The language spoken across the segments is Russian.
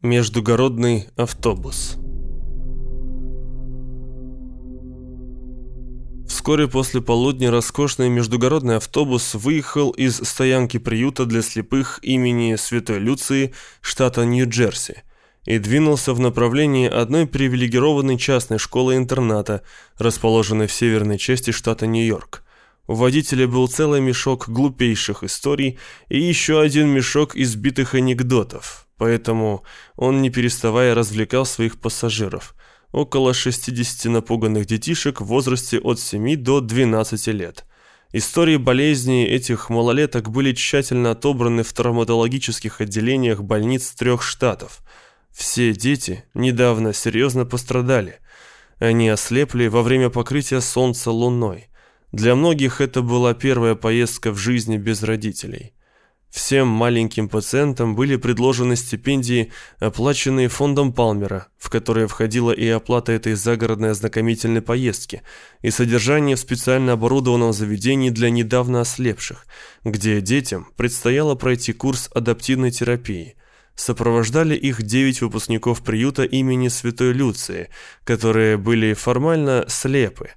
Междугородный автобус Вскоре после полудня роскошный междугородный автобус выехал из стоянки приюта для слепых имени Святой Люции, штата Нью-Джерси, и двинулся в направлении одной привилегированной частной школы-интерната, расположенной в северной части штата Нью-Йорк. У водителя был целый мешок глупейших историй и еще один мешок избитых анекдотов, поэтому он не переставая развлекал своих пассажиров. Около 60 напуганных детишек в возрасте от 7 до 12 лет. Истории болезней этих малолеток были тщательно отобраны в травматологических отделениях больниц трех штатов. Все дети недавно серьезно пострадали. Они ослепли во время покрытия солнца луной. Для многих это была первая поездка в жизни без родителей. Всем маленьким пациентам были предложены стипендии, оплаченные фондом Палмера, в которые входила и оплата этой загородной ознакомительной поездки, и содержание в специально оборудованном заведении для недавно ослепших, где детям предстояло пройти курс адаптивной терапии. Сопровождали их девять выпускников приюта имени Святой Люции, которые были формально слепы,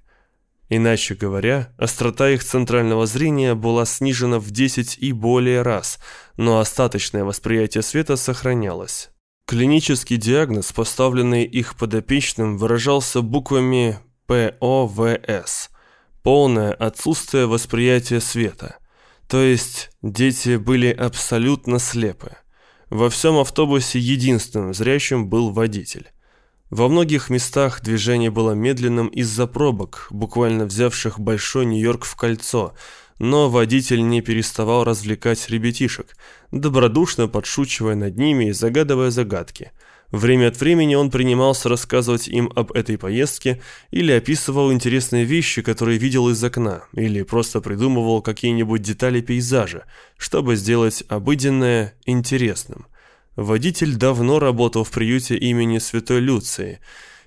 Иначе говоря, острота их центрального зрения была снижена в 10 и более раз, но остаточное восприятие света сохранялось. Клинический диагноз, поставленный их подопечным, выражался буквами ПОВС – полное отсутствие восприятия света. То есть дети были абсолютно слепы. Во всем автобусе единственным зрячим был водитель. Во многих местах движение было медленным из-за пробок, буквально взявших Большой Нью-Йорк в кольцо, но водитель не переставал развлекать ребятишек, добродушно подшучивая над ними и загадывая загадки. Время от времени он принимался рассказывать им об этой поездке или описывал интересные вещи, которые видел из окна, или просто придумывал какие-нибудь детали пейзажа, чтобы сделать обыденное интересным. Водитель давно работал в приюте имени Святой Люции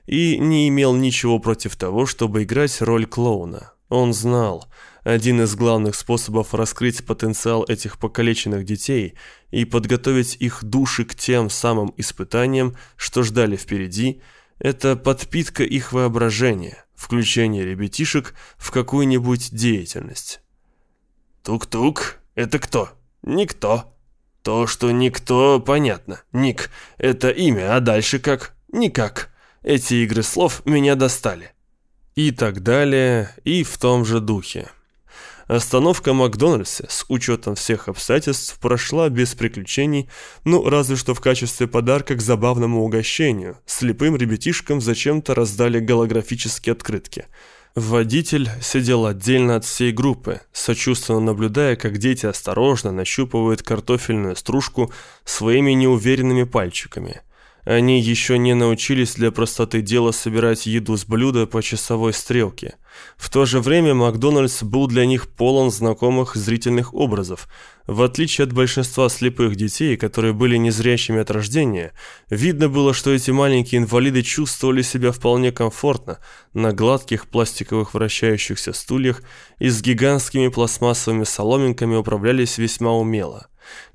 и не имел ничего против того, чтобы играть роль клоуна. Он знал, один из главных способов раскрыть потенциал этих покалеченных детей и подготовить их души к тем самым испытаниям, что ждали впереди, это подпитка их воображения, включение ребятишек в какую-нибудь деятельность. «Тук-тук, это кто?» «Никто», то, что никто, понятно. Ник – это имя, а дальше как? Никак. Эти игры слов меня достали. И так далее, и в том же духе. Остановка Макдональдса с учетом всех обстоятельств прошла без приключений, ну разве что в качестве подарка к забавному угощению. Слепым ребятишкам зачем-то раздали голографические открытки – Водитель сидел отдельно от всей группы, сочувственно наблюдая, как дети осторожно нащупывают картофельную стружку своими неуверенными пальчиками. Они еще не научились для простоты дела собирать еду с блюда по часовой стрелке. В то же время Макдональдс был для них полон знакомых зрительных образов. В отличие от большинства слепых детей, которые были незрячими от рождения, видно было, что эти маленькие инвалиды чувствовали себя вполне комфортно на гладких пластиковых вращающихся стульях и с гигантскими пластмассовыми соломинками управлялись весьма умело.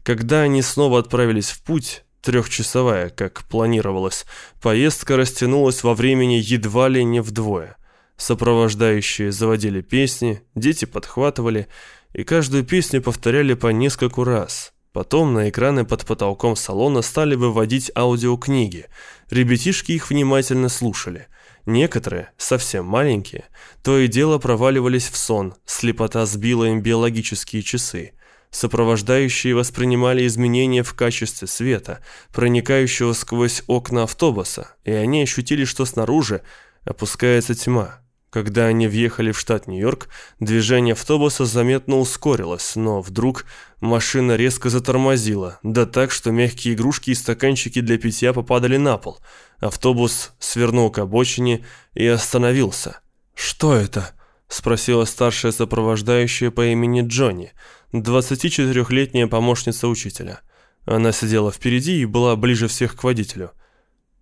Когда они снова отправились в путь, трехчасовая, как планировалось, поездка растянулась во времени едва ли не вдвое. Сопровождающие заводили песни, дети подхватывали, и каждую песню повторяли по нескольку раз. Потом на экраны под потолком салона стали выводить аудиокниги. Ребятишки их внимательно слушали. Некоторые, совсем маленькие, то и дело проваливались в сон, слепота сбила им биологические часы. Сопровождающие воспринимали изменения в качестве света, проникающего сквозь окна автобуса, и они ощутили, что снаружи опускается тьма. Когда они въехали в штат Нью-Йорк, движение автобуса заметно ускорилось, но вдруг машина резко затормозила, да так, что мягкие игрушки и стаканчики для питья попадали на пол. Автобус свернул к обочине и остановился. «Что это?» – спросила старшая сопровождающая по имени Джонни – 24-летняя помощница учителя. Она сидела впереди и была ближе всех к водителю.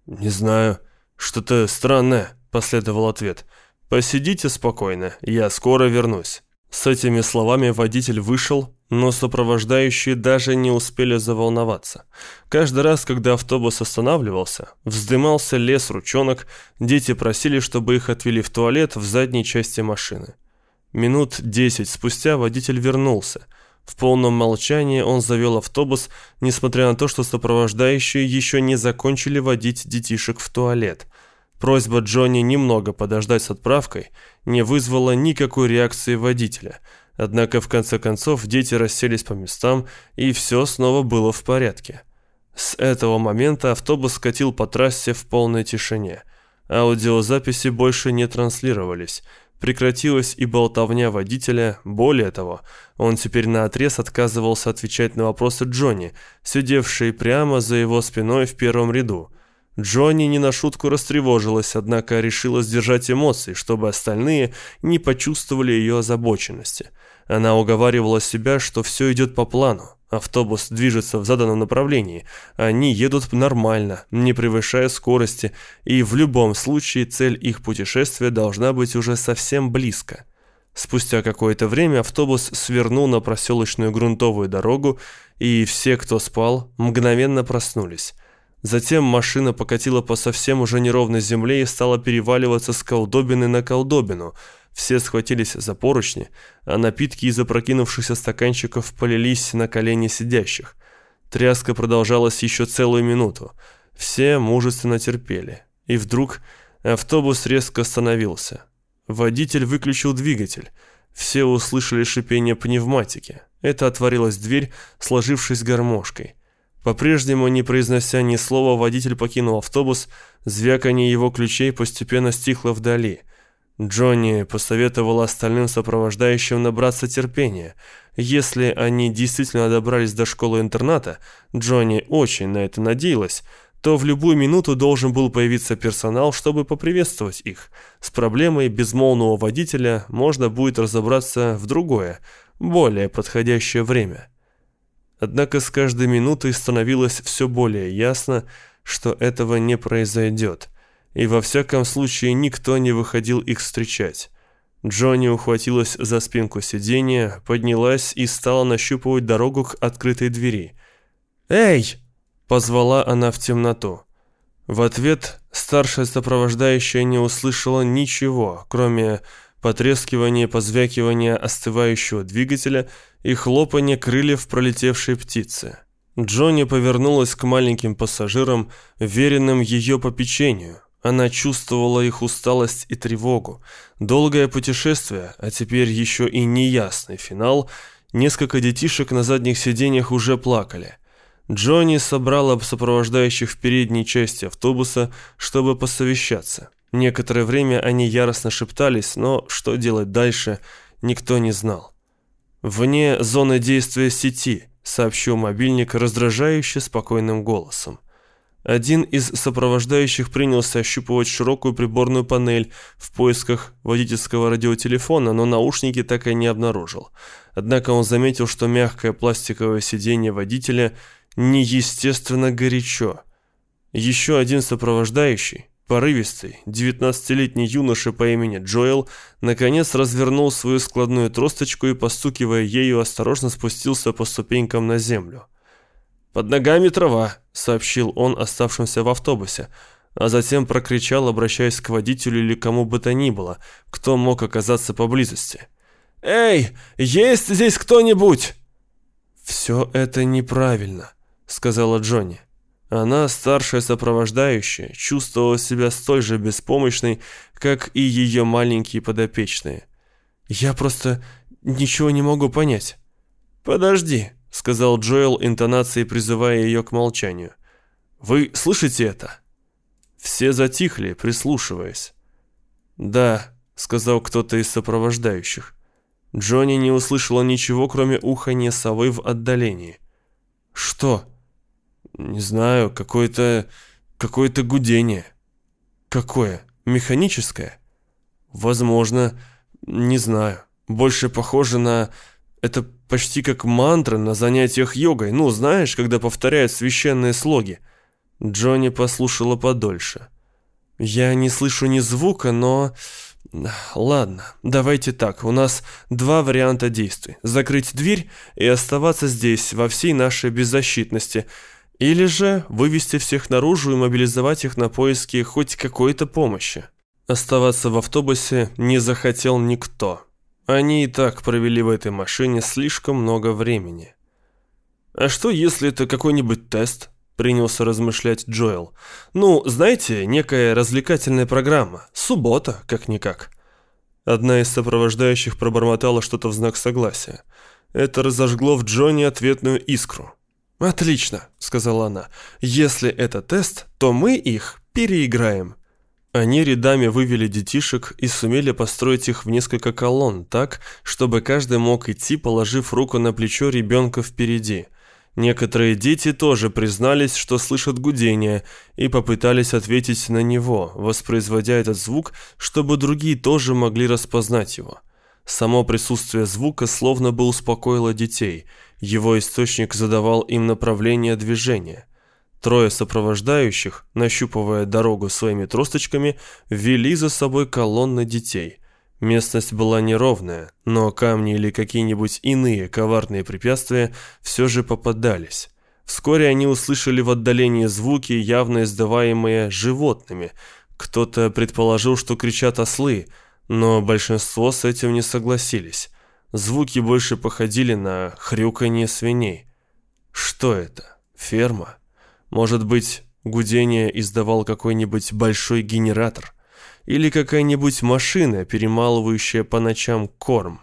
«Не знаю, что-то странное», – последовал ответ. «Посидите спокойно, я скоро вернусь». С этими словами водитель вышел, но сопровождающие даже не успели заволноваться. Каждый раз, когда автобус останавливался, вздымался лес ручонок, дети просили, чтобы их отвели в туалет в задней части машины. Минут десять спустя водитель вернулся. В полном молчании он завел автобус, несмотря на то, что сопровождающие еще не закончили водить детишек в туалет. Просьба Джонни немного подождать с отправкой не вызвала никакой реакции водителя – Однако в конце концов дети расселись по местам, и все снова было в порядке. С этого момента автобус скатил по трассе в полной тишине. Аудиозаписи больше не транслировались. Прекратилась и болтовня водителя, более того, он теперь наотрез отказывался отвечать на вопросы Джонни, сидевшей прямо за его спиной в первом ряду. Джонни не на шутку растревожилась, однако решила сдержать эмоции, чтобы остальные не почувствовали ее озабоченности – она уговаривала себя, что все идет по плану. Автобус движется в заданном направлении. Они едут нормально, не превышая скорости, и в любом случае цель их путешествия должна быть уже совсем близко. Спустя какое-то время автобус свернул на проселочную грунтовую дорогу, и все, кто спал, мгновенно проснулись. Затем машина покатила по совсем уже неровной земле и стала переваливаться с колдобины на колдобину – все схватились за поручни, а напитки из опрокинувшихся стаканчиков полились на колени сидящих. Тряска продолжалась еще целую минуту. Все мужественно терпели. И вдруг автобус резко остановился. Водитель выключил двигатель. Все услышали шипение пневматики. Это отворилась дверь, сложившись гармошкой. По-прежнему, не произнося ни слова, водитель покинул автобус, звяканье его ключей постепенно стихло вдали – Джонни посоветовал остальным сопровождающим набраться терпения. Если они действительно добрались до школы-интерната, Джонни очень на это надеялась, то в любую минуту должен был появиться персонал, чтобы поприветствовать их. С проблемой безмолвного водителя можно будет разобраться в другое, более подходящее время. Однако с каждой минутой становилось все более ясно, что этого не произойдет – и во всяком случае никто не выходил их встречать. Джонни ухватилась за спинку сиденья, поднялась и стала нащупывать дорогу к открытой двери. «Эй!» – позвала она в темноту. В ответ старшая сопровождающая не услышала ничего, кроме потрескивания позвякивания остывающего двигателя и хлопания крыльев пролетевшей птицы. Джонни повернулась к маленьким пассажирам, веренным ее попечению. Она чувствовала их усталость и тревогу. Долгое путешествие, а теперь еще и неясный финал. Несколько детишек на задних сиденьях уже плакали. Джонни собрала сопровождающих в передней части автобуса, чтобы посовещаться. Некоторое время они яростно шептались, но что делать дальше, никто не знал. «Вне зоны действия сети», — сообщил мобильник раздражающе спокойным голосом. Один из сопровождающих принялся ощупывать широкую приборную панель в поисках водительского радиотелефона, но наушники так и не обнаружил. Однако он заметил, что мягкое пластиковое сиденье водителя неестественно горячо. Еще один сопровождающий, порывистый, 19-летний юноша по имени Джоэл, наконец развернул свою складную тросточку и, постукивая ею, осторожно спустился по ступенькам на землю. «Под ногами трава», — сообщил он оставшимся в автобусе, а затем прокричал, обращаясь к водителю или кому бы то ни было, кто мог оказаться поблизости. «Эй, есть здесь кто-нибудь?» «Все это неправильно», — сказала Джонни. Она, старшая сопровождающая, чувствовала себя столь же беспомощной, как и ее маленькие подопечные. «Я просто ничего не могу понять». «Подожди», сказал Джоэл интонацией, призывая ее к молчанию. «Вы слышите это?» Все затихли, прислушиваясь. «Да», — сказал кто-то из сопровождающих. Джонни не услышала ничего, кроме уханья совы в отдалении. «Что?» «Не знаю, какое-то... какое-то гудение». «Какое? Механическое?» «Возможно. Не знаю. Больше похоже на... Это почти как мантра на занятиях йогой. Ну, знаешь, когда повторяют священные слоги. Джонни послушала подольше. Я не слышу ни звука, но Ладно, давайте так. У нас два варианта действий. Закрыть дверь и оставаться здесь во всей нашей беззащитности. Или же вывести всех наружу и мобилизовать их на поиски хоть какой-то помощи. Оставаться в автобусе не захотел никто. Они и так провели в этой машине слишком много времени. А что, если это какой-нибудь тест? принялся размышлять Джоэл. «Ну, знаете, некая развлекательная программа. Суббота, как-никак». Одна из сопровождающих пробормотала что-то в знак согласия. Это разожгло в Джонни ответную искру. «Отлично», — сказала она. «Если это тест, то мы их переиграем». Они рядами вывели детишек и сумели построить их в несколько колонн так, чтобы каждый мог идти, положив руку на плечо ребенка впереди — Некоторые дети тоже признались, что слышат гудение, и попытались ответить на него, воспроизводя этот звук, чтобы другие тоже могли распознать его. Само присутствие звука словно бы успокоило детей, его источник задавал им направление движения. Трое сопровождающих, нащупывая дорогу своими тросточками, вели за собой колонны детей – Местность была неровная, но камни или какие-нибудь иные коварные препятствия все же попадались. Вскоре они услышали в отдалении звуки, явно издаваемые животными. Кто-то предположил, что кричат ослы, но большинство с этим не согласились. Звуки больше походили на хрюканье свиней. Что это? Ферма? Может быть, гудение издавал какой-нибудь большой генератор? или какая-нибудь машина, перемалывающая по ночам корм.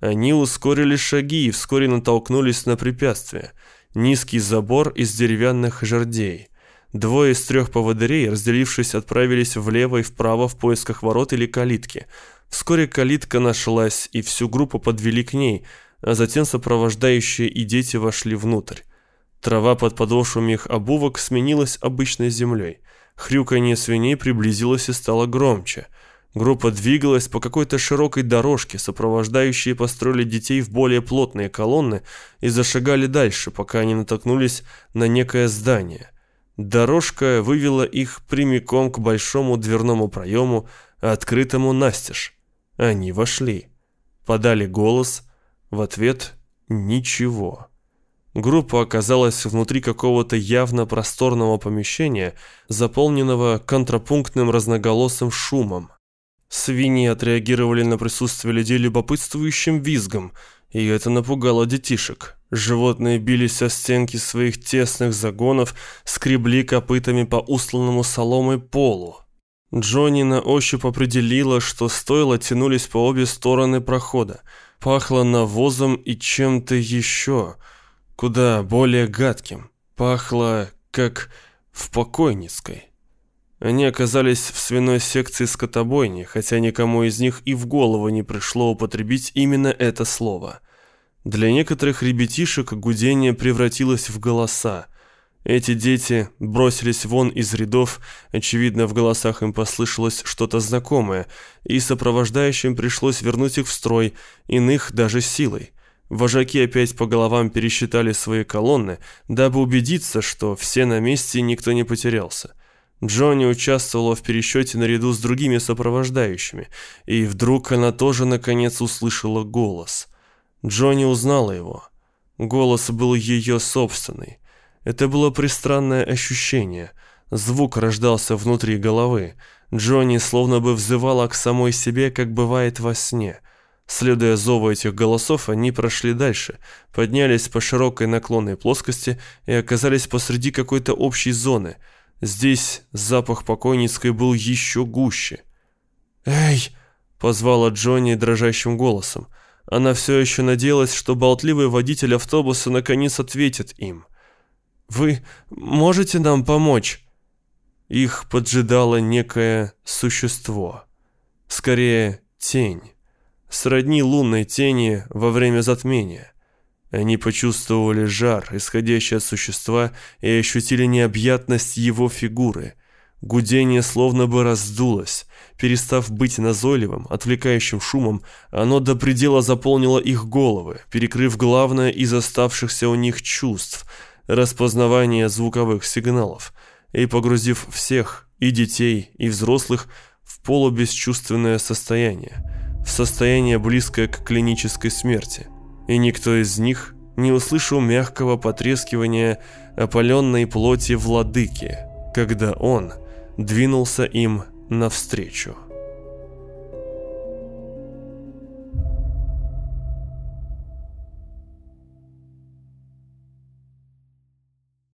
Они ускорили шаги и вскоре натолкнулись на препятствие. Низкий забор из деревянных жердей. Двое из трех поводырей, разделившись, отправились влево и вправо в поисках ворот или калитки. Вскоре калитка нашлась, и всю группу подвели к ней, а затем сопровождающие и дети вошли внутрь. Трава под подошвами их обувок сменилась обычной землей. Хрюканье свиней приблизилось и стало громче. Группа двигалась по какой-то широкой дорожке, сопровождающие построили детей в более плотные колонны и зашагали дальше, пока они натолкнулись на некое здание. Дорожка вывела их прямиком к большому дверному проему, открытому настежь. Они вошли. Подали голос. В ответ ничего. Группа оказалась внутри какого-то явно просторного помещения, заполненного контрапунктным разноголосым шумом. Свиньи отреагировали на присутствие людей любопытствующим визгом, и это напугало детишек. Животные бились о стенки своих тесных загонов, скребли копытами по устланному соломой полу. Джонни на ощупь определила, что стоило тянулись по обе стороны прохода. Пахло навозом и чем-то еще – куда более гадким. Пахло, как в покойницкой. Они оказались в свиной секции скотобойни, хотя никому из них и в голову не пришло употребить именно это слово. Для некоторых ребятишек гудение превратилось в голоса. Эти дети бросились вон из рядов, очевидно, в голосах им послышалось что-то знакомое, и сопровождающим пришлось вернуть их в строй, иных даже силой. Вожаки опять по головам пересчитали свои колонны, дабы убедиться, что все на месте и никто не потерялся. Джонни участвовала в пересчете наряду с другими сопровождающими, и вдруг она тоже наконец услышала голос. Джонни узнала его. Голос был ее собственный. Это было пристранное ощущение. Звук рождался внутри головы. Джонни словно бы взывала к самой себе, как бывает во сне – Следуя зову этих голосов, они прошли дальше, поднялись по широкой наклонной плоскости и оказались посреди какой-то общей зоны. Здесь запах покойницкой был еще гуще. «Эй!» — позвала Джонни дрожащим голосом. Она все еще надеялась, что болтливый водитель автобуса наконец ответит им. «Вы можете нам помочь?» Их поджидало некое существо. Скорее, тень сродни лунной тени во время затмения. Они почувствовали жар, исходящий от существа, и ощутили необъятность его фигуры. Гудение словно бы раздулось. Перестав быть назойливым, отвлекающим шумом, оно до предела заполнило их головы, перекрыв главное из оставшихся у них чувств – распознавание звуковых сигналов, и погрузив всех, и детей, и взрослых, в полубесчувственное состояние, в состояние близкое к клинической смерти, и никто из них не услышал мягкого потрескивания опаленной плоти владыки, когда он двинулся им навстречу.